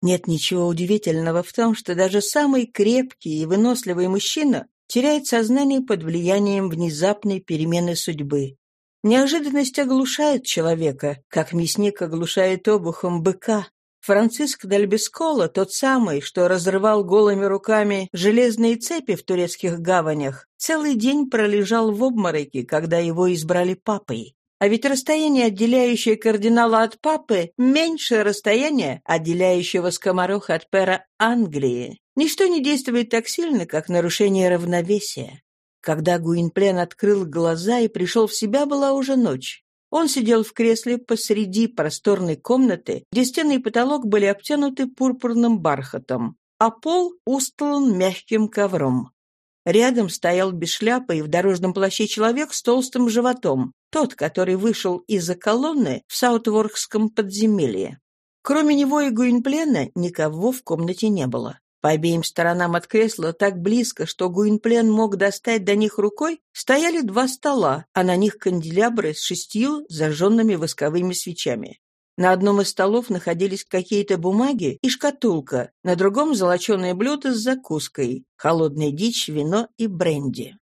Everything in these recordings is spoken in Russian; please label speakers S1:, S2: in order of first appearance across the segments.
S1: Нет ничего удивительного в том, что даже самый крепкий и выносливый мужчина теряет сознание под влиянием внезапной перемены судьбы. Неожиданность оглушает человека, как мясник оглушает обухом быка. Франциск Дальбескола, тот самый, что разрывал голыми руками железные цепи в турецких гаванях, целый день пролежал в обмороке, когда его избрали папой. А ведь расстояние, отделяющее кардинала от папы, меньше расстояния, отделяющего скомороха от пера Англии. Ничто не действует так сильно, как нарушение равновесия. Когда Гуинплен открыл глаза и пришел в себя, была уже ночь. Он сидел в кресле посреди просторной комнаты, где стены и потолок были обтянуты пурпурным бархатом, а пол устлан мягким ковром. Рядом стоял без шляпы и в дорожном плаще человек с толстым животом, тот, который вышел из-за колонны в Саутворкском подземелье. Кроме него и Гуинплена никого в комнате не было. По обеим сторонам от кресла, так близко, что Гуинплен мог достать до них рукой, стояли два стола, а на них канделябры с шестью зажженными восковыми свечами. На одном из столов находились какие-то бумаги и шкатулка, на другом — золоченое блюдо с закуской, холодная дичь, вино и бренди.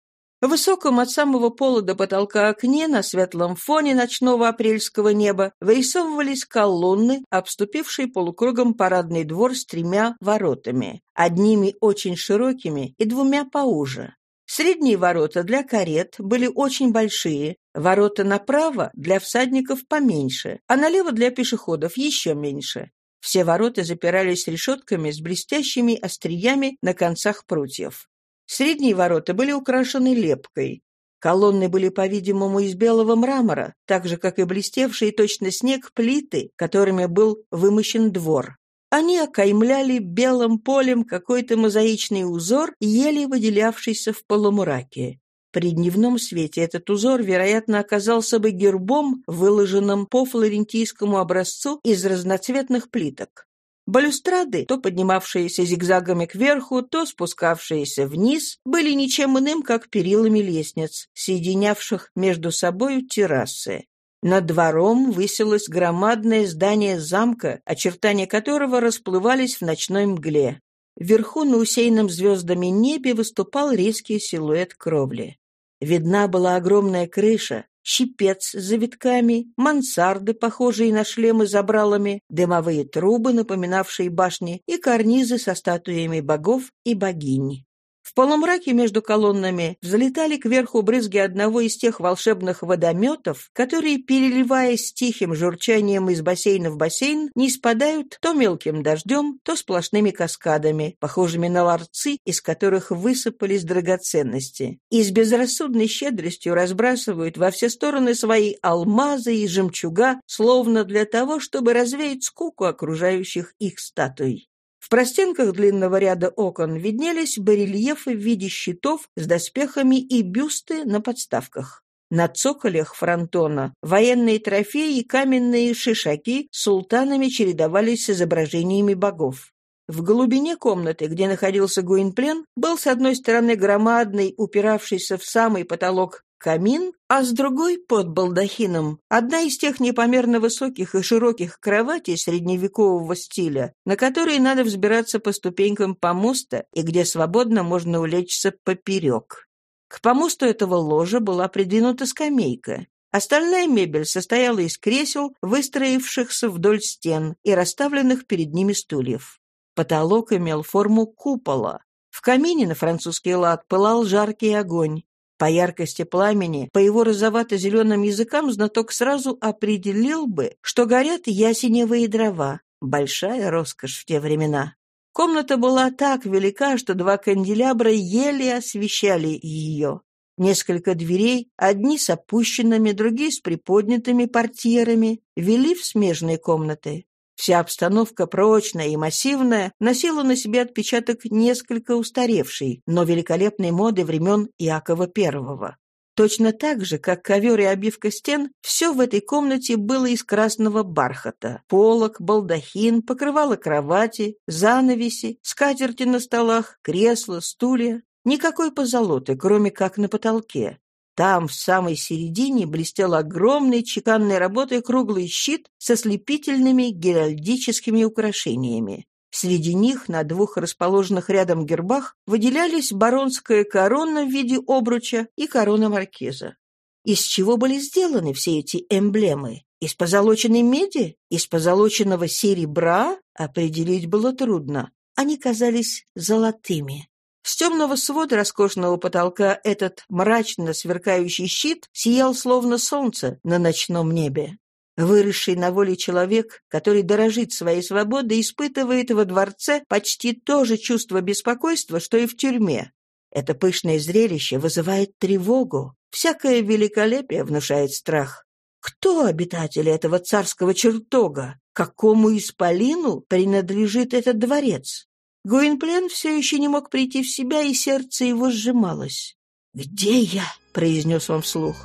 S1: В высоком от самого пола до потолка окне на светлом фоне ночного апрельского неба вырисовывались колонны, обступившие полукругом парадный двор с тремя воротами, одними очень широкими и двумя поуже. Средние ворота для карет были очень большие, ворота направо для всадников поменьше, а налево для пешеходов еще меньше. Все ворота запирались решетками с блестящими остриями на концах прутьев. Средние ворота были украшены лепкой. Колонны были, по-видимому, из белого мрамора, так же, как и блестевшие точно снег плиты, которыми был вымощен двор. Они окаймляли белым полем какой-то мозаичный узор, еле выделявшийся в полумраке. При дневном свете этот узор, вероятно, оказался бы гербом, выложенным по флорентийскому образцу из разноцветных плиток. Балюстрады, то поднимавшиеся зигзагами кверху, то спускавшиеся вниз, были ничем иным, как перилами лестниц, соединявших между собою террасы. Над двором высилось громадное здание замка, очертания которого расплывались в ночной мгле. Вверху на усеянном звездами небе выступал резкий силуэт кровли. Видна была огромная крыша, щипец с завитками, мансарды, похожие на шлемы забралами, дымовые трубы, напоминавшие башни, и карнизы со статуями богов и богинь. В полумраке между колоннами взлетали кверху брызги одного из тех волшебных водометов, которые, переливаясь тихим журчанием из бассейна в бассейн, не спадают то мелким дождем, то сплошными каскадами, похожими на ларцы, из которых высыпались драгоценности, и с безрассудной щедростью разбрасывают во все стороны свои алмазы и жемчуга, словно для того, чтобы развеять скуку окружающих их статуй. В простенках длинного ряда окон виднелись барельефы в виде щитов с доспехами и бюсты на подставках. На цоколях фронтона военные трофеи и каменные шишаки с султанами чередовались с изображениями богов. В глубине комнаты, где находился Гуинплен, был с одной стороны громадный, упиравшийся в самый потолок камин, а с другой под балдахином одна из тех непомерно высоких и широких кроватей средневекового стиля, на которые надо взбираться по ступенькам помоста и где свободно можно улечься поперек. К помосту этого ложа была придвинута скамейка. Остальная мебель состояла из кресел, выстроившихся вдоль стен и расставленных перед ними стульев. Потолок имел форму купола. В камине на французский лад пылал жаркий огонь. По яркости пламени, по его розовато-зеленым языкам знаток сразу определил бы, что горят ясеневые дрова. Большая роскошь в те времена. Комната была так велика, что два канделябра еле освещали ее. Несколько дверей, одни с опущенными, другие с приподнятыми портьерами, вели в смежные комнаты. Вся обстановка прочная и массивная носила на себе отпечаток несколько устаревшей, но великолепной моды времен Иакова I. Точно так же, как ковер и обивка стен, все в этой комнате было из красного бархата. Полок, балдахин, покрывало кровати, занавеси, скатерти на столах, кресла, стулья. Никакой позолоты, кроме как на потолке. Там, в самой середине, блестел огромный чеканной работой круглый щит со слепительными геральдическими украшениями. Среди них на двух расположенных рядом гербах выделялись баронская корона в виде обруча и корона маркиза. Из чего были сделаны все эти эмблемы? Из позолоченной меди? Из позолоченного серебра? Определить было трудно. Они казались золотыми. С темного свода роскошного потолка этот мрачно сверкающий щит сиял словно солнце на ночном небе. Выросший на воле человек, который дорожит своей свободой, испытывает во дворце почти то же чувство беспокойства, что и в тюрьме. Это пышное зрелище вызывает тревогу. Всякое великолепие внушает страх. Кто обитатели этого царского чертога? Какому исполину принадлежит этот дворец? Гуинплен все еще не мог прийти в себя, и сердце его сжималось. «Где я?» — произнес он вслух.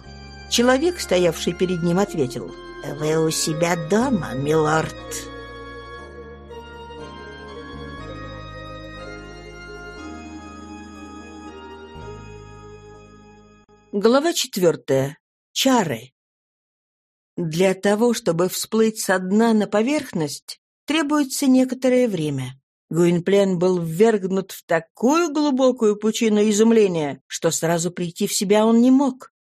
S1: Человек, стоявший перед ним, ответил — «Вы у себя дома, милорд?» Глава четвертая. Чары. Для того, чтобы всплыть со дна на поверхность, требуется некоторое время. Гуинплен был ввергнут в такую глубокую пучину изумления, что сразу прийти в себя он не мог.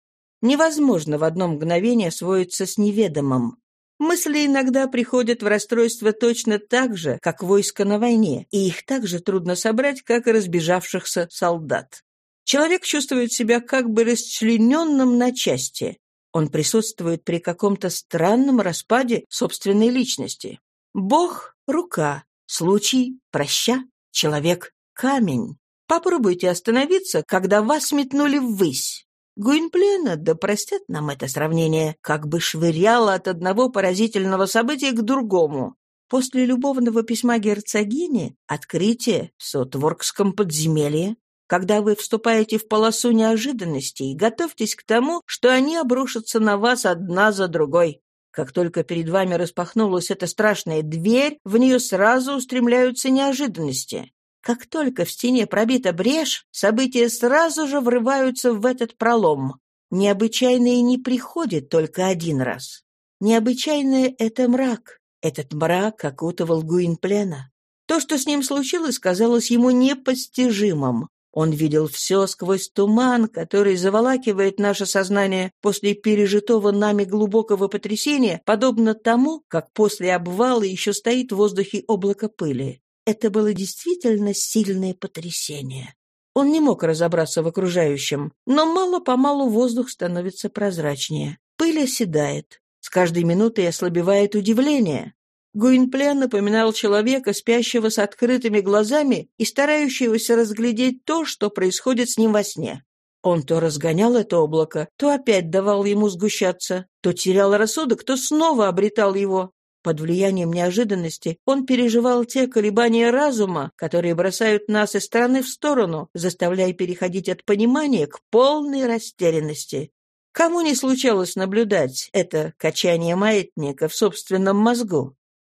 S1: Невозможно в одно мгновение освоиться с неведомым. Мысли иногда приходят в расстройство точно так же, как войско на войне, и их так же трудно собрать, как и разбежавшихся солдат. Человек чувствует себя как бы расчлененным на части. Он присутствует при каком-то странном распаде собственной личности. Бог — рука, случай — проща, человек — камень. Попробуйте остановиться, когда вас метнули ввысь. Гуинплена, да простят нам это сравнение, как бы швыряла от одного поразительного события к другому. После любовного письма герцогини открытие в Сотворкском подземелье. Когда вы вступаете в полосу неожиданностей, готовьтесь к тому, что они обрушатся на вас одна за другой. Как только перед вами распахнулась эта страшная дверь, в нее сразу устремляются неожиданности. Как только в стене пробита брешь, события сразу же врываются в этот пролом. Необычайное не приходит только один раз. Необычайное — это мрак. Этот мрак окутывал Гуинплена. То, что с ним случилось, казалось ему непостижимым. Он видел все сквозь туман, который заволакивает наше сознание после пережитого нами глубокого потрясения, подобно тому, как после обвала еще стоит в воздухе облако пыли. Это было действительно сильное потрясение. Он не мог разобраться в окружающем, но мало-помалу воздух становится прозрачнее. Пыль оседает. С каждой минутой ослабевает удивление. Гуинплен напоминал человека, спящего с открытыми глазами и старающегося разглядеть то, что происходит с ним во сне. Он то разгонял это облако, то опять давал ему сгущаться, то терял рассудок, то снова обретал его. Под влиянием неожиданности он переживал те колебания разума, которые бросают нас из стороны в сторону, заставляя переходить от понимания к полной растерянности. Кому не случалось наблюдать это качание маятника в собственном мозгу?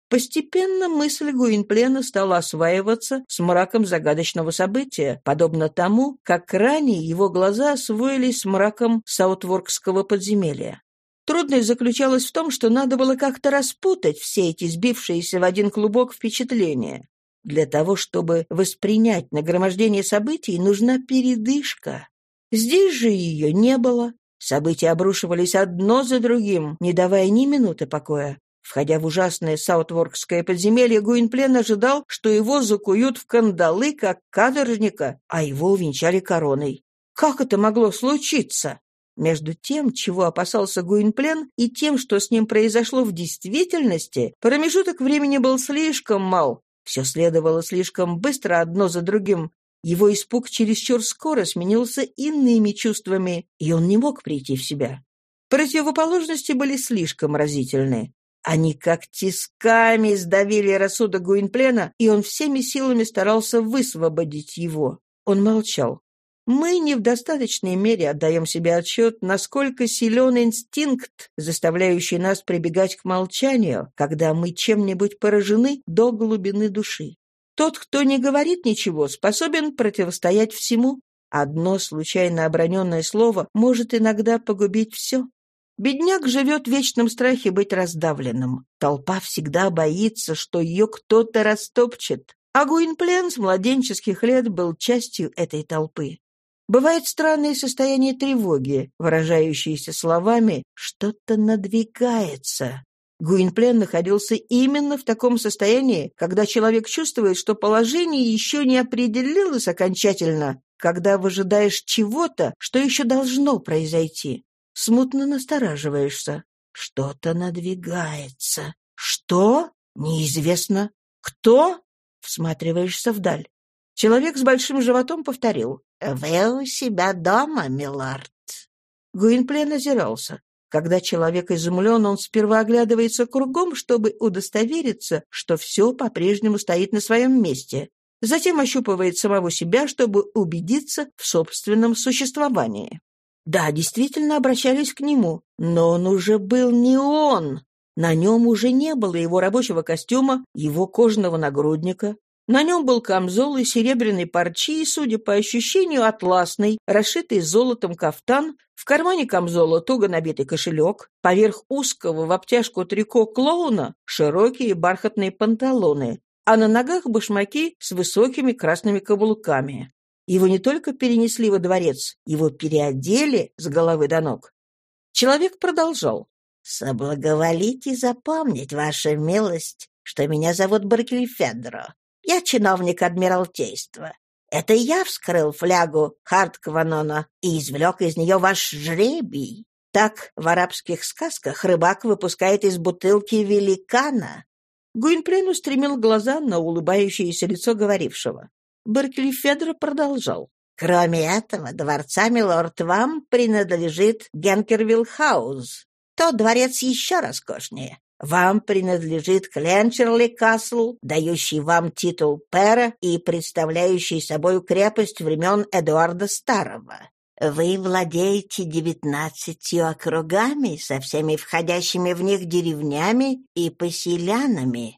S1: Постепенно мысль Гуинплена стала осваиваться с мраком загадочного события, подобно тому, как ранее его глаза освоились с мраком Саутворкского подземелья. Трудность заключалась в том, что надо было как-то распутать все эти сбившиеся в один клубок впечатления. Для того, чтобы воспринять нагромождение событий, нужна передышка. Здесь же ее не было. События обрушивались одно за другим, не давая ни минуты покоя. Входя в ужасное саутворкское подземелье, Гуинплен ожидал, что его закуют в кандалы, как каторжника, а его увенчали короной. Как это могло случиться? Между тем, чего опасался Гуинплен, и тем, что с ним произошло в действительности, промежуток времени был слишком мал. Все следовало слишком быстро одно за другим. Его испуг чересчур скоро сменился иными чувствами, и он не мог прийти в себя. Противоположности были слишком разительны. Они как тисками сдавили рассудок Гуинплена, и он всеми силами старался высвободить его. Он молчал. Мы не в достаточной мере отдаем себе отчет, насколько силен инстинкт, заставляющий нас прибегать к молчанию, когда мы чем-нибудь поражены до глубины души. Тот, кто не говорит ничего, способен противостоять всему. Одно случайно оброненное слово может иногда погубить все. Бедняк живет в вечном страхе быть раздавленным. Толпа всегда боится, что ее кто-то растопчет. А Гуинплен с младенческих лет был частью этой толпы. Бывает странное состояние тревоги, выражающееся словами «что-то надвигается». Гуинплен находился именно в таком состоянии, когда человек чувствует, что положение еще не определилось окончательно, когда выжидаешь чего-то, что еще должно произойти. Смутно настораживаешься. Что-то надвигается. Что? Неизвестно. Кто? Всматриваешься вдаль. Человек с большим животом повторил. «Вы у себя дома, милорд». Гуинплен озирался. Когда человек изумлен, он сперва оглядывается кругом, чтобы удостовериться, что все по-прежнему стоит на своем месте. Затем ощупывает самого себя, чтобы убедиться в собственном существовании. Да, действительно обращались к нему, но он уже был не он. На нем уже не было его рабочего костюма, его кожаного нагрудника, на нем был камзол из серебряной парчи и, судя по ощущению, атласный, расшитый золотом кафтан, в кармане камзола туго набитый кошелек, поверх узкого в обтяжку трико клоуна широкие бархатные панталоны, а на ногах башмаки с высокими красными каблуками. Его не только перенесли во дворец, его переодели с головы до ног. Человек продолжал. «Соблаговолите запомнить, ваша милость, что меня зовут Баркельфедро. Я чиновник Адмиралтейства. Это я вскрыл флягу Харткванона и извлек из нее ваш жребий. Так в арабских сказках рыбак выпускает из бутылки великана. Гуинплен устремил глаза на улыбающееся лицо говорившего. Баркильфедро продолжал. Кроме этого, дворцами лорд вам принадлежит Генкервилл-хаус. Тот дворец еще роскошнее. Вам принадлежит Кленчерли Касл, дающий вам титул пэра и представляющий собой крепость времен Эдуарда Старого. Вы владеете девятнадцатью округами со всеми входящими в них деревнями и поселянами.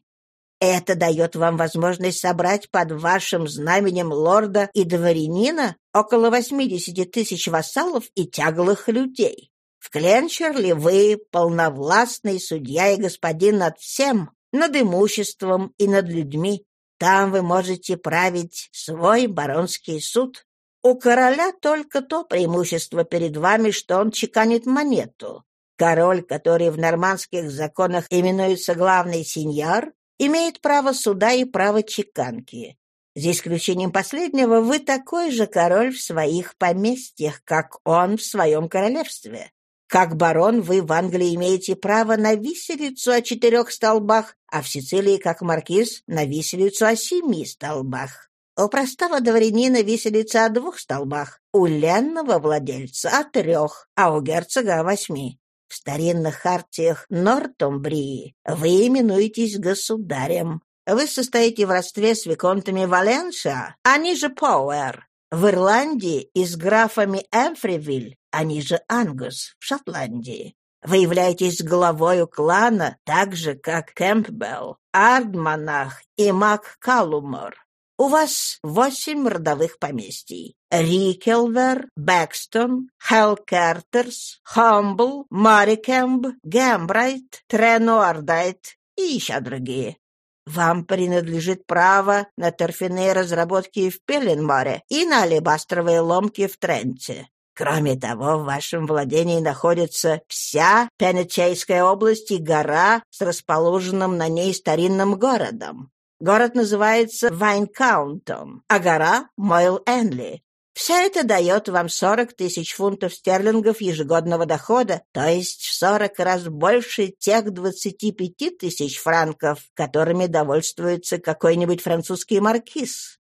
S1: Это дает вам возможность собрать под вашим знаменем лорда и дворянина около восьмидесяти тысяч вассалов и тяглых людей. В Кленчерли вы полновластный судья и господин над всем, над имуществом и над людьми. Там вы можете править свой баронский суд. У короля только то преимущество перед вами, что он чеканит монету. Король, который в нормандских законах именуется главный сеньор, имеет право суда и право чеканки. За исключением последнего, вы такой же король в своих поместьях, как он в своем королевстве. Как барон вы в Англии имеете право на виселицу о четырех столбах, а в Сицилии, как маркиз, на виселицу о семи столбах. У простого дворянина виселица о двух столбах, у ленного владельца о трех, а у герцога о восьми. В старинных хартиях Нортумбрии вы именуетесь государем. Вы состоите в родстве с виконтами Валенша, они же Пауэр. В Ирландии и с графами Эмфривиль, они же Ангус в Шотландии. Вы являетесь главою клана, так же, как Кэмпбелл, Ардманах и Мак Калумор. У вас восемь родовых поместий. Рикелвер, Бэкстон, Хелкертерс, Хамбл, Марикемб, Гэмбрайт, Тренуардайт и еще другие. Вам принадлежит право на торфяные разработки в Пеленморе и на алебастровые ломки в Тренте. Кроме того, в вашем владении находится вся Пенечейская область и гора с расположенным на ней старинным городом. Город называется Вайнкаунтом, а гора — Мойл-Энли. Все это дает вам 40 тысяч фунтов стерлингов ежегодного дохода, то есть в 40 раз больше тех 25 тысяч франков, которыми довольствуется какой-нибудь французский маркиз.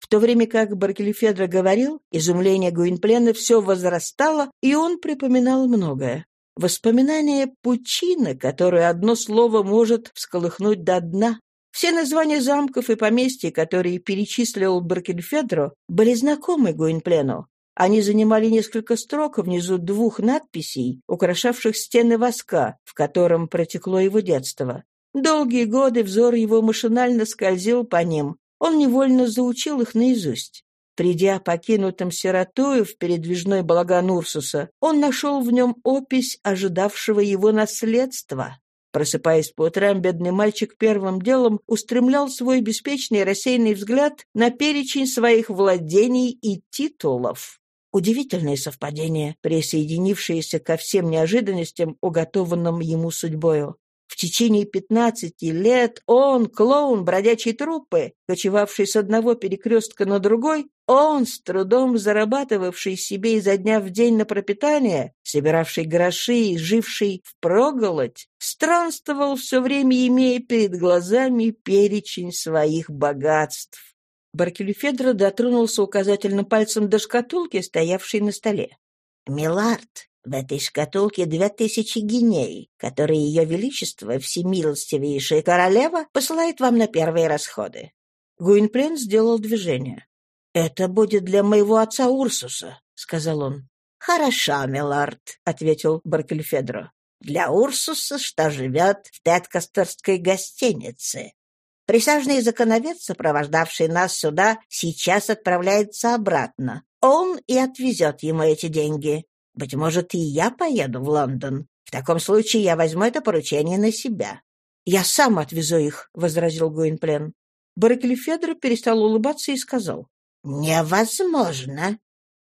S1: В то время как Баркельфедро говорил, изумление Гуинплена все возрастало, и он припоминал многое. Воспоминание пучина, которое одно слово может всколыхнуть до дна. Все названия замков и поместья, которые перечислил Баркельфедро, были знакомы Гуинплену. Они занимали несколько строк внизу двух надписей, украшавших стены воска, в котором протекло его детство. Долгие годы взор его машинально скользил по ним, он невольно заучил их наизусть. Придя покинутым сиротою в передвижной балаган Урсуса, он нашел в нем опись ожидавшего его наследства. Просыпаясь по утрам, бедный мальчик первым делом устремлял свой беспечный рассеянный взгляд на перечень своих владений и титулов. Удивительное совпадение, присоединившееся ко всем неожиданностям, уготованным ему судьбою. В течение пятнадцати лет он, клоун бродячей труппы, кочевавший с одного перекрестка на другой, он, с трудом зарабатывавший себе изо дня в день на пропитание, собиравший гроши и живший впроголодь, странствовал все время, имея перед глазами перечень своих богатств. Баркелюфедро дотронулся указательным пальцем до шкатулки, стоявшей на столе.
S2: «Милард, в этой шкатулке две тысячи гиней, которые ее величество, всемилостивейшая королева, посылает вам на первые расходы».
S1: Гуинплен сделал движение.
S2: «Это будет для моего отца Урсуса», — сказал он.
S1: «Хорошо, милорд», — ответил Баркельфедро.
S2: «Для Урсуса, что живет в Теткастерской гостинице. Присяжный законовец, сопровождавший нас сюда, сейчас отправляется обратно. Он и отвезет ему эти деньги. Быть может, и я поеду в Лондон. В таком случае я возьму это поручение на себя».
S1: «Я сам отвезу их», — возразил Гуинплен. Баракелефедро перестал улыбаться и сказал.
S2: «Невозможно».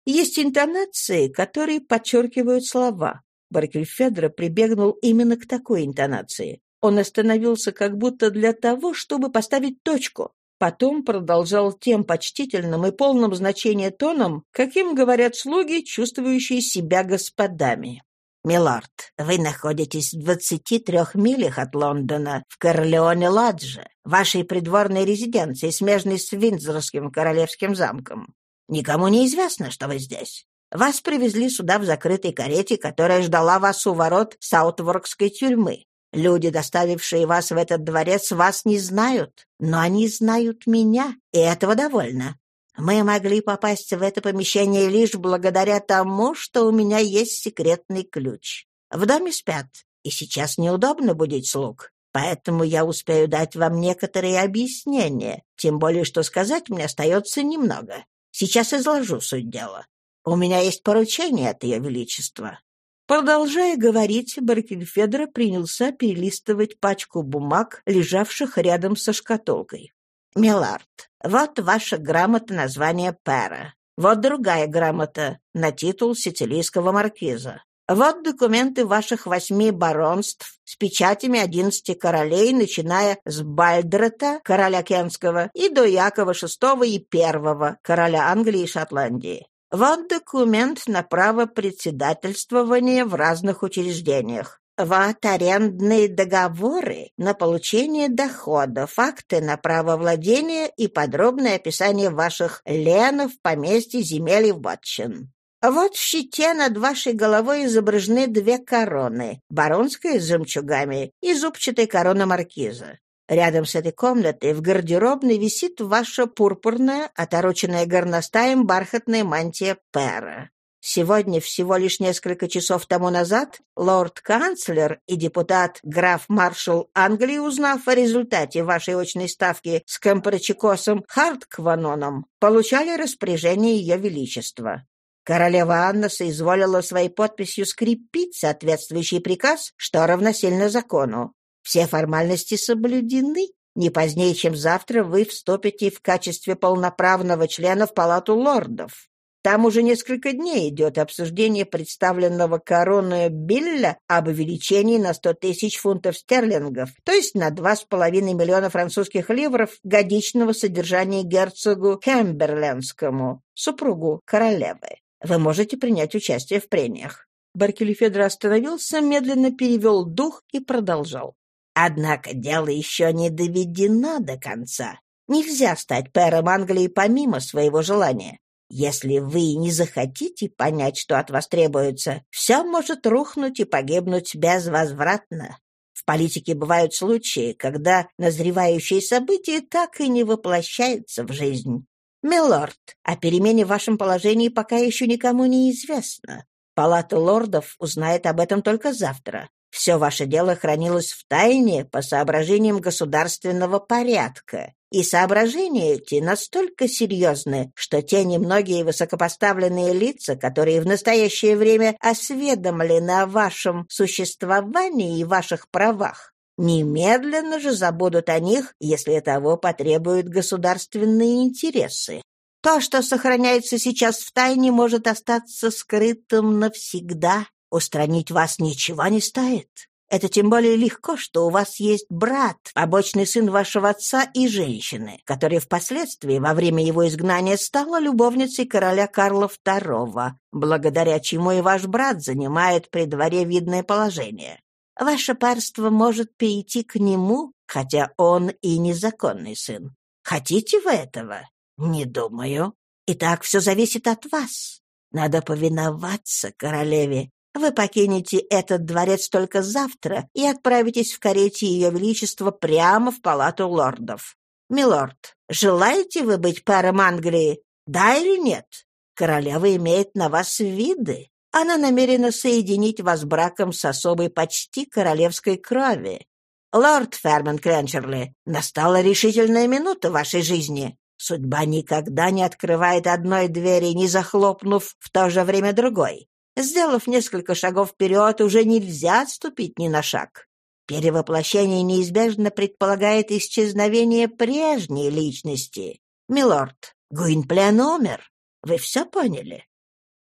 S1: Есть интонации, которые подчеркивают слова. Баркельфедро прибегнул именно к такой интонации. Он остановился как будто для того, чтобы поставить точку. Потом продолжал тем почтительным и полным значения тоном, каким говорят слуги, чувствующие себя господами.
S2: «Милорд, вы находитесь в двадцати трех милях от Лондона, в Корлеоне-Ладже, вашей придворной резиденции, смежной с Виндзорским королевским замком. Никому не известно, что вы здесь. Вас привезли сюда в закрытой карете, которая ждала вас у ворот Саутворкской тюрьмы. Люди, доставившие вас в этот дворец, вас не знают, но они знают меня, и этого довольно. Мы могли попасть в это помещение лишь благодаря тому, что у меня есть секретный ключ. В доме спят, и сейчас неудобно будить слуг, поэтому я успею дать вам некоторые объяснения, тем более, что сказать мне остается немного. Сейчас изложу суть дела. У меня есть поручение от Ее Величества.
S1: Продолжая говорить, Баркельфедро принялся перелистывать пачку бумаг, лежавших рядом со шкатулкой.
S2: «Милард, вот ваша грамота названия Пера. Вот другая грамота на титул сицилийского маркиза. Вот документы ваших восьми баронств с печатями одиннадцати королей, начиная с Бальдрета, короля Кенского, и до Якова VI и I, короля Англии и Шотландии. Вот документ на право председательствования в разных учреждениях. Вот арендные договоры на получение дохода, факты на право владения и подробное описание ваших ленов, поместьй, земель и вотчин. Вот в щите над вашей головой изображены две короны — баронская с жемчугами и зубчатая корона маркиза. Рядом с этой комнатой в гардеробной висит ваша пурпурная, отороченная горностаем бархатная мантия Пера. Сегодня, всего лишь несколько часов тому назад, лорд-канцлер и депутат граф-маршал Англии, узнав о результате вашей очной ставки с Кемперчикосом Харткваноном, получали распоряжение Ее Величества. Королева Анна соизволила своей подписью скрепить соответствующий приказ, что равносильно закону. Все формальности соблюдены. Не позднее, чем завтра, вы вступите в качестве полноправного члена в Палату лордов. Там уже несколько дней идет обсуждение представленного короной Билля об увеличении на 100 тысяч фунтов стерлингов, то есть на 2,5 миллиона французских ливров годичного содержания герцогу Кемберлендскому, супругу королевы. Вы можете принять участие в прениях». Баркелефедро остановился, медленно перевел дух и продолжал. Однако дело еще не доведено до конца. Нельзя стать пэром Англии помимо своего желания. Если вы не захотите понять, что от вас требуется, все может рухнуть и погибнуть безвозвратно. В политике бывают случаи, когда назревающие события так и не воплощаются в жизнь. Милорд, о перемене в вашем положении пока еще никому не известно. Палата лордов узнает об этом только завтра. Все ваше дело хранилось в тайне по соображениям государственного порядка. И соображения эти настолько серьезны, что те немногие высокопоставленные лица, которые в настоящее время осведомлены о вашем существовании и ваших правах, Немедленно же забудут о них, если того потребуют государственные интересы. То, что сохраняется сейчас в тайне, может остаться скрытым навсегда. Устранить вас ничего не стоит. Это тем более легко, что у вас есть брат, побочный сын вашего отца и женщины, которая впоследствии, во время его изгнания, стала любовницей короля Карла II, благодаря чему и ваш брат занимает при дворе видное положение. Ваше парство может перейти к нему, хотя он и незаконный сын. Хотите вы этого? Не думаю. Итак, все зависит от вас. Надо повиноваться королеве вы покинете этот дворец только завтра и отправитесь в карете Ее Величества прямо в палату лордов. Милорд, желаете вы быть паром Англии? Да или нет? Королева имеет на вас виды. Она намерена соединить вас браком с особой почти королевской крови. Лорд Ферман Кленчерли, настала решительная минута вашей жизни. Судьба никогда не открывает одной двери, не захлопнув в то же время другой. Сделав несколько шагов вперед, уже нельзя отступить ни на шаг. Перевоплощение неизбежно предполагает исчезновение прежней личности. Милорд, Гуинплен умер. Вы все поняли?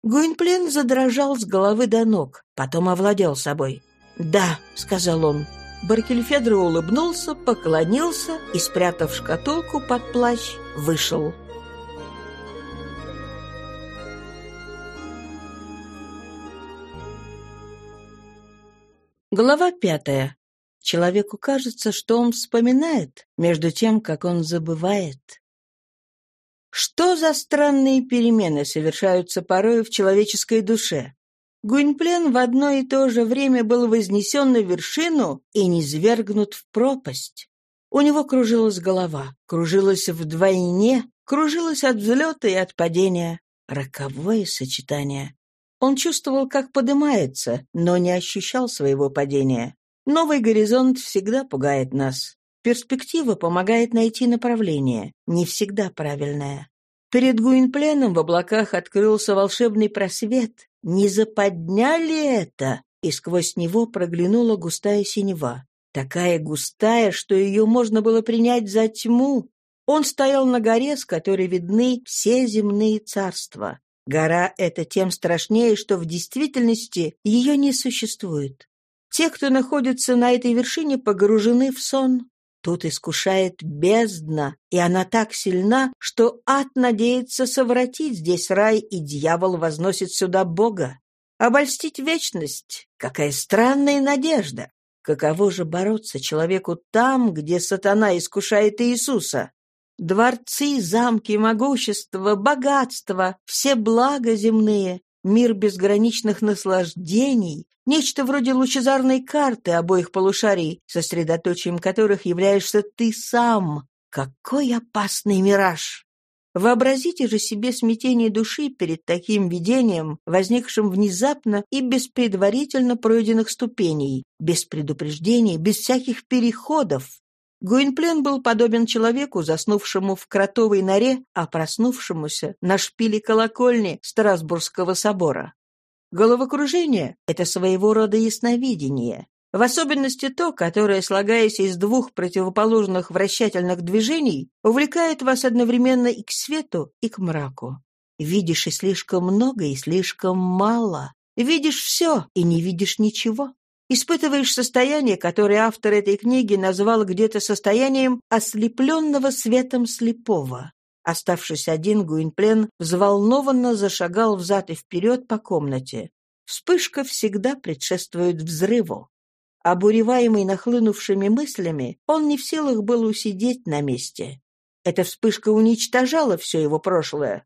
S2: Гуинплен задрожал с головы до ног, потом овладел собой. «Да», — сказал он. Баркельфедро улыбнулся, поклонился и, спрятав шкатулку под плащ, вышел. Глава пятая. Человеку кажется, что он вспоминает, между тем, как он забывает. Что за странные перемены совершаются порой в человеческой душе? Гуинплен в одно и то же время был вознесен на вершину и низвергнут в пропасть. У него кружилась голова, кружилась вдвойне, кружилась от взлета и от падения. Роковое сочетание. Он чувствовал, как подымается, но не ощущал своего падения. Новый горизонт всегда пугает нас. Перспектива помогает найти направление, не всегда правильное. Перед Гуинпленом в облаках открылся волшебный просвет. Не западня ли это? И сквозь него проглянула густая синева. Такая густая, что ее можно было принять за тьму. Он стоял на горе, с которой видны все земные царства. Гора эта тем страшнее, что в действительности ее не существует. Те, кто находится на этой вершине, погружены в сон. Тут искушает бездна, и она так сильна, что ад надеется совратить здесь рай, и дьявол возносит сюда Бога. Обольстить вечность — какая странная надежда! Каково же бороться человеку там, где сатана искушает Иисуса? Дворцы, замки, могущество, богатство, все блага земные, мир безграничных наслаждений, нечто вроде лучезарной карты обоих полушарий, сосредоточием которых являешься ты сам. Какой опасный мираж! Вообразите же себе смятение души перед таким видением, возникшим внезапно и без предварительно пройденных ступеней, без предупреждений, без всяких переходов, Гуинплен был подобен человеку, заснувшему в кротовой норе, а проснувшемуся на шпиле колокольни Страсбургского собора. Головокружение — это своего рода ясновидение, в особенности то, которое, слагаясь из двух противоположных вращательных движений, увлекает вас одновременно и к свету, и к мраку. Видишь и слишком много, и слишком мало. Видишь все и не видишь ничего. Испытываешь состояние, которое автор этой книги назвал где-то состоянием ослепленного светом слепого. Оставшись один, Гуинплен взволнованно зашагал взад и вперед по комнате. Вспышка всегда предшествует взрыву. Обуреваемый нахлынувшими мыслями, он не в силах был усидеть на месте. Эта вспышка уничтожала все его прошлое.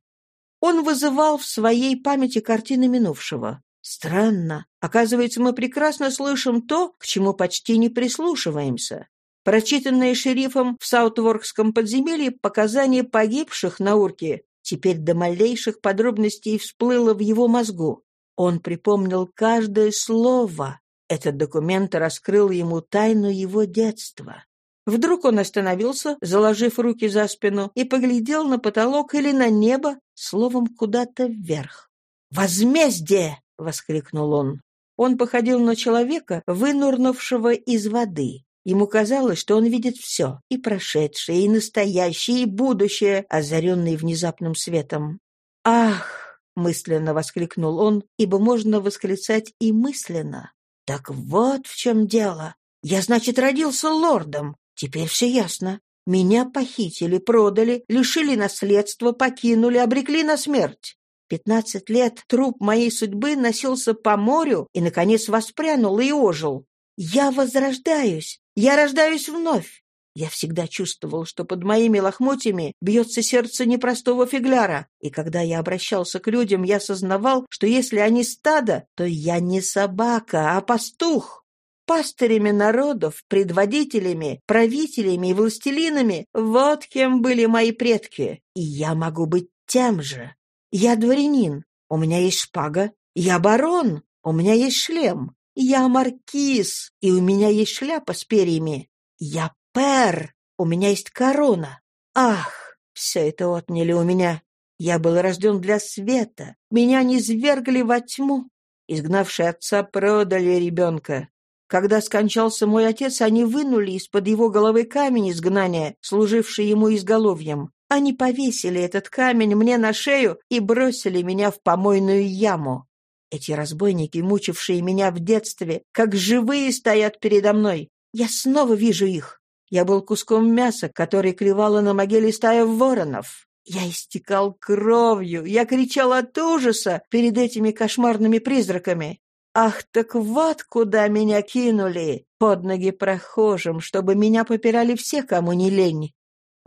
S2: Он вызывал в своей памяти картины минувшего. Странно. Оказывается, мы прекрасно слышим то, к чему почти не прислушиваемся. Прочитанные шерифом в Саутворкском подземелье показания погибших на урке теперь до малейших подробностей всплыло в его мозгу. Он припомнил каждое слово. Этот документ раскрыл ему тайну его детства. Вдруг он остановился, заложив руки за спину, и поглядел на потолок или на небо, словом, куда-то вверх. «Возмездие!» — воскликнул он. Он походил на человека, вынурнувшего из воды.
S1: Ему казалось, что он видит все, и прошедшее, и настоящее, и будущее, озаренное внезапным светом. «Ах!» — мысленно воскликнул он, ибо можно восклицать и мысленно. «Так вот в чем дело. Я, значит, родился лордом. Теперь все ясно. Меня похитили, продали, лишили наследства, покинули, обрекли на смерть. Пятнадцать лет труп моей судьбы носился по морю и, наконец, воспрянул и ожил. Я возрождаюсь, я рождаюсь вновь. Я всегда чувствовал, что под моими лохмотьями бьется сердце непростого фигляра, и когда я обращался к людям, я сознавал, что если они стадо, то я не собака, а пастух. Пастырями народов, предводителями, правителями и властелинами — вот кем были мои предки, и я могу быть тем же. Я дворянин, у меня есть шпага, я барон, у меня есть шлем, я маркиз, и у меня есть шляпа с перьями. Я пер, у меня есть корона. Ах, все это отняли у меня. Я был рожден для света. Меня не свергли во тьму. Изгнавшие отца продали ребенка. Когда скончался мой отец, они вынули из-под его головы камень изгнания, служивший ему изголовьем. Они повесили этот камень мне на шею и бросили меня в помойную яму. Эти разбойники, мучившие меня в детстве, как живые стоят передо мной. Я снова вижу их. Я был куском мяса, который клевала на могиле стая воронов. Я истекал кровью, я кричал от ужаса перед этими кошмарными призраками. Ах, так вот куда меня кинули, под ноги прохожим, чтобы меня попирали все, кому не лень.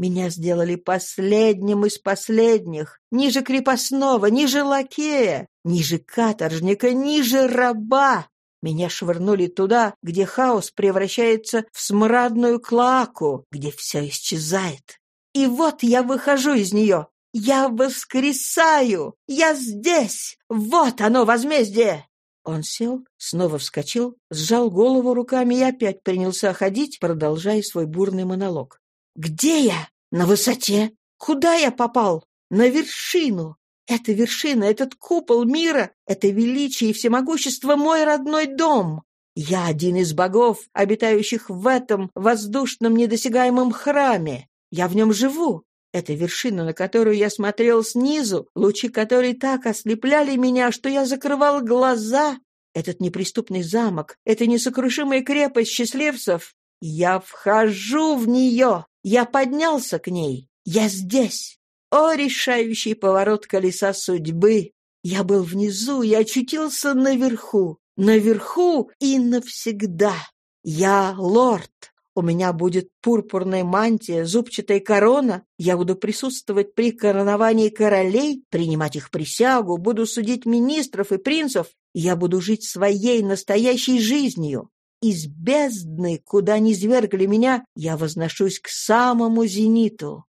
S1: Меня сделали последним из последних, ниже крепостного, ниже лакея, ниже каторжника, ниже раба. Меня швырнули туда, где хаос превращается в смрадную клаку, где все исчезает. И вот я выхожу из нее. Я воскресаю! Я здесь! Вот оно, возмездие!» Он сел, снова вскочил, сжал голову руками и опять принялся ходить, продолжая свой бурный монолог. Где я? На высоте. Куда я попал? На вершину. Эта вершина, этот купол мира, это величие и всемогущество мой родной дом. Я один из богов, обитающих в этом воздушном недосягаемом храме. Я в нем живу. Это вершина, на которую я смотрел снизу, лучи которой так ослепляли меня, что я закрывал глаза. Этот неприступный замок, эта несокрушимая крепость счастливцев. Я вхожу в нее. Я поднялся к ней. Я здесь. О, решающий поворот колеса судьбы! Я был внизу и очутился наверху. Наверху и навсегда. Я лорд. У меня будет пурпурная мантия, зубчатая корона. Я буду присутствовать при короновании королей, принимать их присягу, буду судить министров и принцев. Я буду жить своей настоящей жизнью. Из бездны, куда не звергли меня, я возношусь к самому зениту.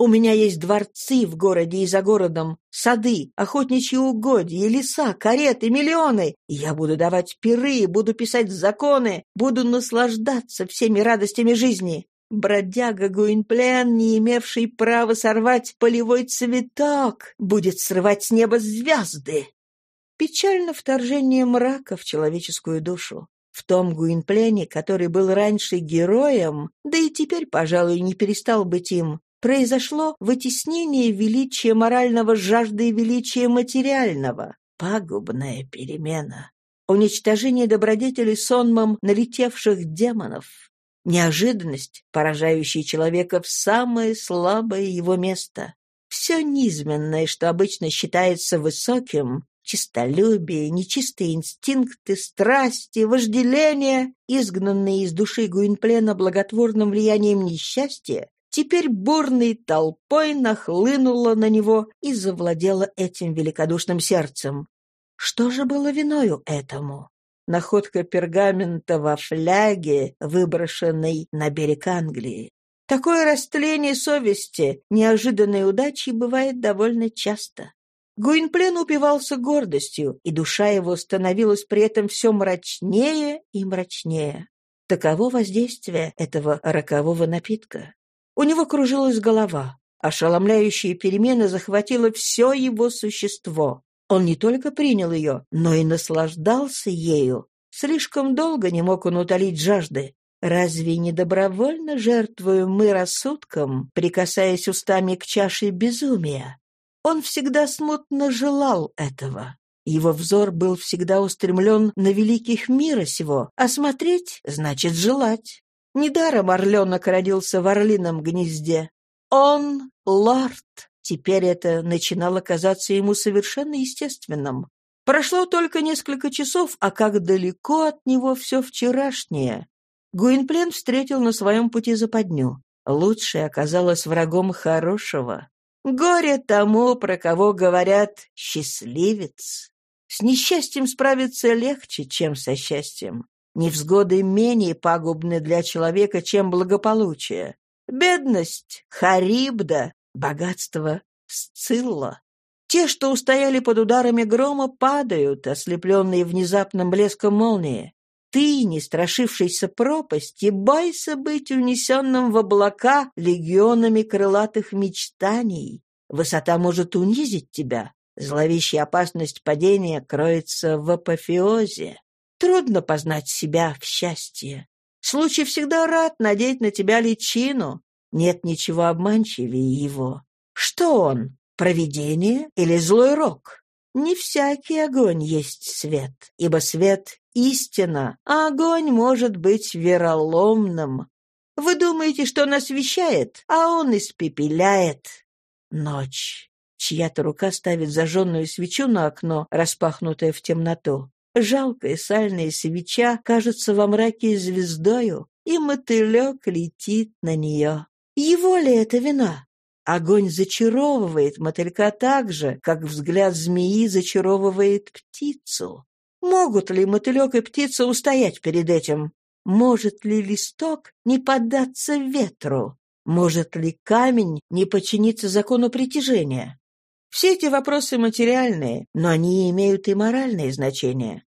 S1: У меня есть дворцы в городе и за городом, сады, охотничьи угодья, леса, кареты, миллионы. Я буду давать пиры, буду писать законы, буду наслаждаться всеми радостями жизни. Бродяга Гуинплен, не имевший права сорвать полевой цветок, будет срывать с неба звезды. Печально вторжение мрака в человеческую душу. В том Гуинплене, который был раньше героем, да и теперь, пожалуй, не перестал быть им, произошло вытеснение величия морального жажды величия материального. Пагубная перемена. Уничтожение добродетелей сонмом налетевших демонов. Неожиданность, поражающая человека в самое слабое его место. Все низменное, что обычно считается высоким, Чистолюбие, нечистые инстинкты, страсти, вожделения, изгнанные из души Гуинплена благотворным влиянием несчастья, теперь бурной толпой нахлынуло на него и завладело этим великодушным сердцем. Что же было виною этому? Находка пергамента во фляге, выброшенной на берег Англии. Такое растление совести, неожиданной удачей бывает довольно часто. Гуинплен упивался гордостью, и душа его становилась при этом все мрачнее и мрачнее. Таково воздействие этого рокового напитка. У него кружилась голова. Ошеломляющая перемена захватила все его существо. Он не только принял ее, но и наслаждался ею. Слишком долго не мог он утолить жажды. Разве не добровольно жертвуем мы рассудком, прикасаясь устами к чаше безумия? Он всегда смутно желал этого. Его взор был всегда устремлен на великих мира сего, а смотреть — значит желать. Недаром орленок родился в орлином гнезде. Он — лорд. Теперь это начинало казаться ему совершенно естественным. Прошло только несколько часов, а как далеко от него все вчерашнее. Гуинплен встретил на своем пути западню. Лучшее оказалось врагом хорошего. Горе тому, про кого говорят «счастливец». С несчастьем справиться легче, чем со счастьем. Невзгоды менее пагубны для человека, чем благополучие. Бедность — Харибда, богатство — Сцилла. Те, что устояли под ударами грома, падают, ослепленные внезапным блеском молнии. Ты, не страшившийся пропасти, бойся быть унесенным в облака легионами крылатых мечтаний. Высота может унизить тебя. Зловещая опасность падения кроется в апофеозе. Трудно познать себя в счастье. Случай всегда рад надеть на тебя личину. Нет ничего обманчивее его. Что он? Провидение или злой рок? Не всякий огонь есть свет, ибо свет — истина, а огонь может быть вероломным. Вы думаете, что он освещает, а он испепеляет. Ночь. Чья-то рука ставит зажженную свечу на окно, распахнутое в темноту. Жалкая сальная свеча кажется во мраке звездою, и мотылек летит на нее. Его ли это вина? Огонь зачаровывает мотылька так же, как взгляд змеи зачаровывает птицу. Могут ли мотылек и птица устоять перед этим? Может ли листок не поддаться ветру? Может ли камень не подчиниться закону притяжения? Все эти вопросы материальные, но они имеют и моральное значение.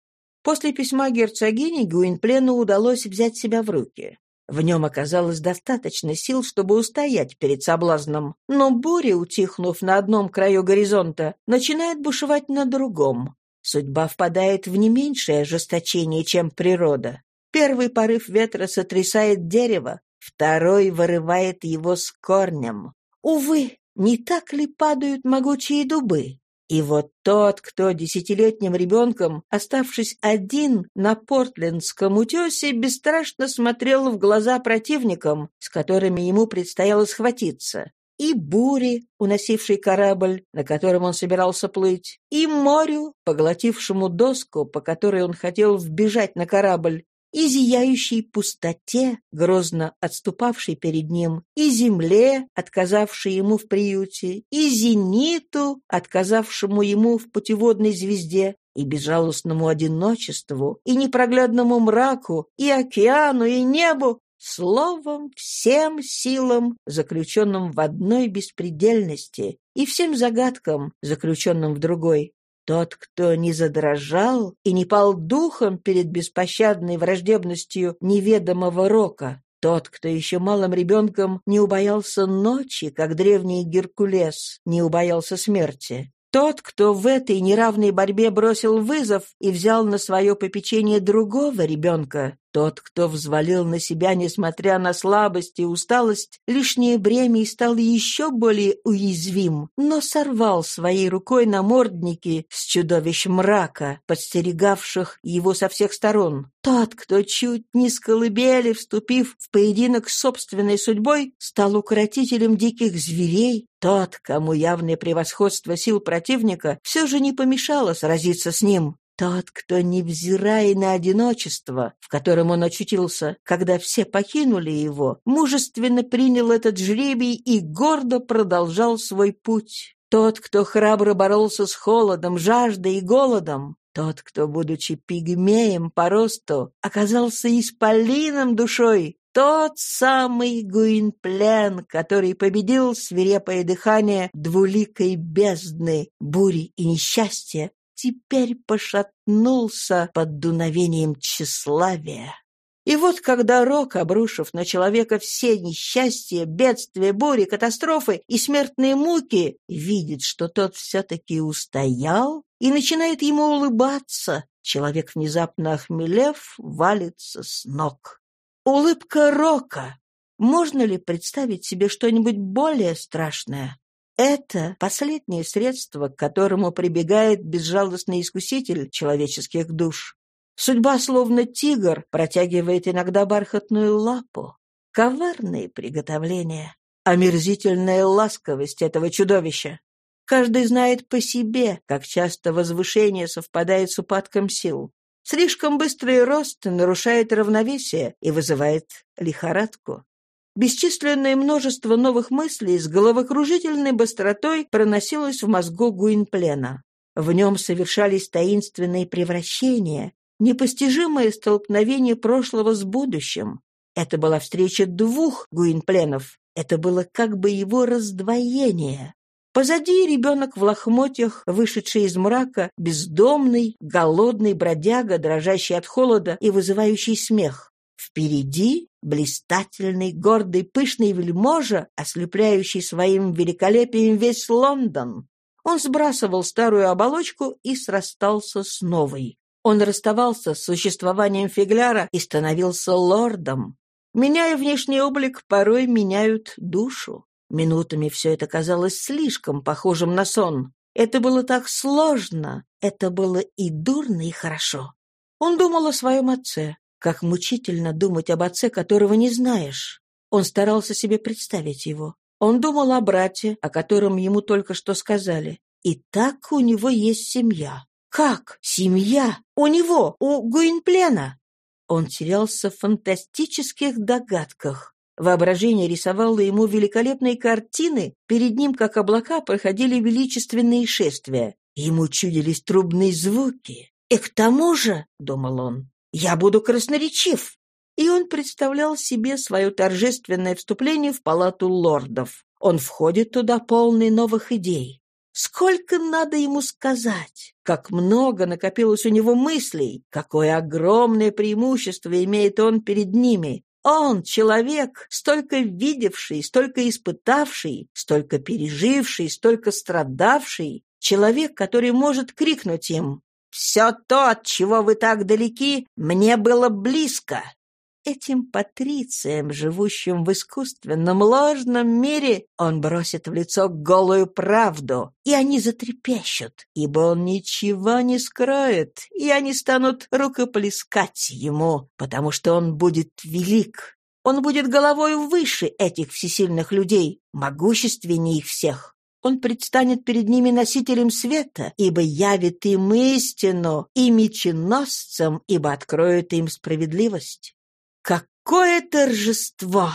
S1: После письма герцогини Гуинплену удалось взять себя в руки. В нем оказалось достаточно сил, чтобы устоять перед соблазном. Но буря, утихнув на одном краю горизонта, начинает бушевать на другом. Судьба впадает в не меньшее ожесточение, чем природа. Первый порыв ветра сотрясает дерево, второй вырывает его с корнем. Увы, не так ли падают могучие дубы? И вот тот, кто десятилетним ребенком, оставшись один на Портлендском утесе, бесстрашно смотрел в глаза противникам, с которыми ему предстояло схватиться, и бури, уносившей корабль, на котором он собирался плыть, и морю, поглотившему доску, по которой он хотел вбежать на корабль, и зияющей пустоте, грозно отступавшей перед ним, и земле, отказавшей ему в приюте, и зениту, отказавшему ему в путеводной звезде, и безжалостному одиночеству, и непроглядному мраку, и океану, и небу, словом, всем силам, заключенным в одной беспредельности, и всем загадкам, заключенным в другой. Тот, кто не задрожал и не пал духом перед беспощадной враждебностью неведомого рока, тот, кто еще малым ребенком не убоялся ночи, как древний Геркулес не убоялся смерти, тот, кто в этой неравной борьбе бросил вызов и взял на свое попечение другого ребенка, тот, кто взвалил на себя, несмотря на слабость и усталость, лишнее бремя и стал еще более уязвим, но сорвал своей рукой намордники с чудовищ мрака, подстерегавших его со всех сторон. Тот, кто чуть не с колыбели, вступив в поединок с собственной судьбой, стал укротителем диких зверей, тот, кому явное превосходство сил противника все же не помешало сразиться с ним. Тот, кто, невзирая на одиночество, в котором он очутился, когда все покинули его, мужественно принял этот жребий и гордо продолжал свой путь. Тот, кто храбро боролся с холодом, жаждой и голодом. Тот, кто, будучи пигмеем по росту, оказался исполином душой. Тот самый Гуинплен, который победил свирепое дыхание двуликой бездны, бури и несчастья, теперь пошатнулся под дуновением тщеславия. И вот когда Рок, обрушив на человека все несчастья, бедствия, бури, катастрофы и смертные муки, видит, что тот все-таки устоял и начинает ему улыбаться, человек, внезапно охмелев, валится с ног. Улыбка Рока. Можно ли представить себе что-нибудь более страшное? Это последнее средство, к которому прибегает безжалостный искуситель человеческих душ. Судьба, словно тигр, протягивает иногда бархатную лапу. Коварные приготовления. Омерзительная ласковость этого чудовища. Каждый знает по себе, как часто возвышение совпадает с упадком сил. Слишком быстрый рост нарушает равновесие и вызывает лихорадку. Бесчисленное множество новых мыслей с головокружительной быстротой проносилось в мозгу Гуинплена. В нем совершались таинственные превращения, непостижимое столкновение прошлого с будущим. Это была встреча двух Гуинпленов. Это было как бы его раздвоение. Позади ребенок в лохмотьях, вышедший из мрака, бездомный, голодный бродяга, дрожащий от холода и вызывающий смех. Впереди блистательный, гордый, пышный вельможа, ослепляющий своим великолепием весь Лондон. Он сбрасывал старую оболочку и срастался с новой. Он расставался с существованием фигляра и становился лордом. Меняя внешний облик, порой меняют душу. Минутами все это казалось слишком похожим на сон. Это было так сложно, это было и дурно, и хорошо. Он думал о своем отце, как мучительно думать об отце, которого не знаешь. Он старался себе представить его. Он думал о брате, о котором ему только что сказали. И так у него есть семья. Как? Семья? У него? У Гуинплена? Он терялся в фантастических догадках. Воображение рисовало ему великолепные картины, перед ним, как облака, проходили величественные шествия. Ему чудились трубные звуки. «И к тому же», — думал он, я буду красноречив. И он представлял себе свое торжественное вступление в палату лордов. Он входит туда полный новых идей. Сколько надо ему сказать? Как много накопилось у него мыслей? Какое огромное преимущество имеет он перед ними? Он, человек, столько видевший, столько испытавший, столько переживший, столько страдавший, человек, который может крикнуть им все то, от чего вы так далеки, мне было близко. Этим патрициям, живущим в искусственном ложном мире, он бросит в лицо голую правду, и они затрепещут, ибо он ничего не скроет, и они станут рукоплескать ему, потому что он будет велик. Он будет головой выше этих всесильных людей, могущественнее их всех он предстанет перед ними носителем света, ибо явит им истину, и меченосцем, ибо откроет им справедливость. Какое торжество!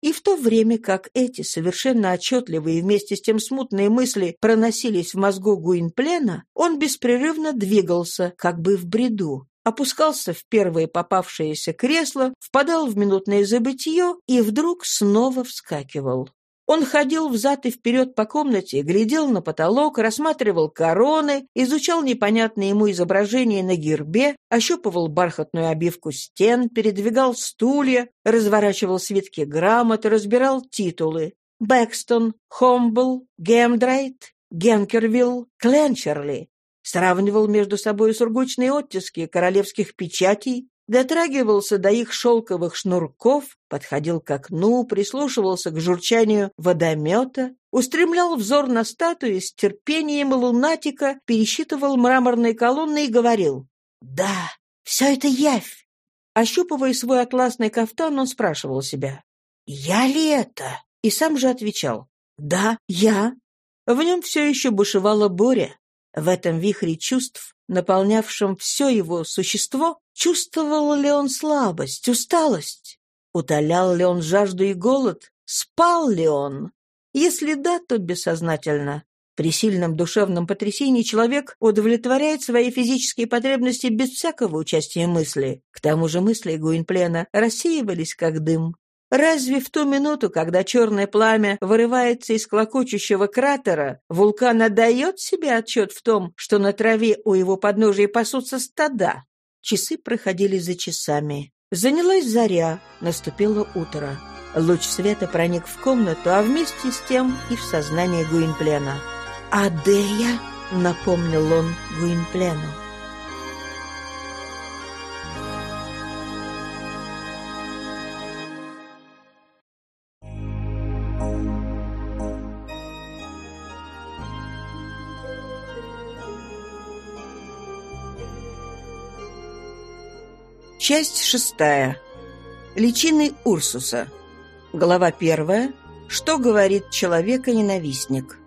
S1: И в то время, как эти совершенно отчетливые вместе с тем смутные мысли проносились в мозгу Гуинплена, он беспрерывно двигался, как бы в бреду, опускался в первое попавшееся кресло, впадал в минутное забытье и вдруг снова вскакивал. Он ходил взад и вперед по комнате, глядел на потолок, рассматривал короны, изучал непонятные ему изображения на гербе, ощупывал бархатную обивку стен, передвигал стулья, разворачивал свитки грамот, разбирал титулы. Бэкстон, Хомбл, Гемдрайт, Генкервилл, Кленчерли. Сравнивал между собой сургучные оттиски королевских печатей, дотрагивался до их шелковых шнурков, подходил к окну, прислушивался к журчанию водомета, устремлял взор на статуи с терпением лунатика, пересчитывал мраморные колонны и говорил «Да, все это явь». Ощупывая свой атласный кафтан, он спрашивал себя «Я ли это?» и сам же отвечал «Да, я». В нем все еще бушевала буря. В этом вихре чувств, наполнявшем все его существо, чувствовал ли он слабость, усталость? Утолял ли он жажду и голод? Спал ли он? Если да, то бессознательно. При сильном душевном потрясении человек удовлетворяет свои физические потребности без всякого участия мысли. К тому же мысли Гуинплена рассеивались как дым. Разве в ту минуту, когда черное пламя вырывается из клокочущего кратера, вулкан отдает себе отчет в том, что на траве у его подножия пасутся стада? Часы проходили за часами. Занялась заря, наступило утро. Луч света проник в комнату, а вместе с тем и в сознание Гуинплена. «Адея!» — напомнил он Гуинплену. Часть шестая. Личины Урсуса. Глава первая. Что говорит человека-ненавистник?